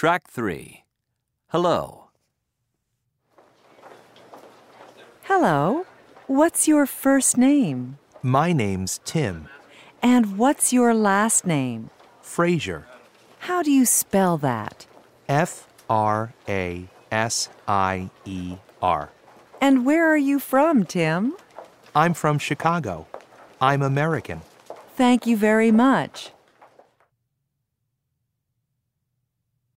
Track 3. Hello. Hello. What's your first name? My name's Tim And what's your last name? Frasier. How do you spell that? F R A S I E R. And where are you from, Tim? I'm from Chicago. I'm American. Thank you very much.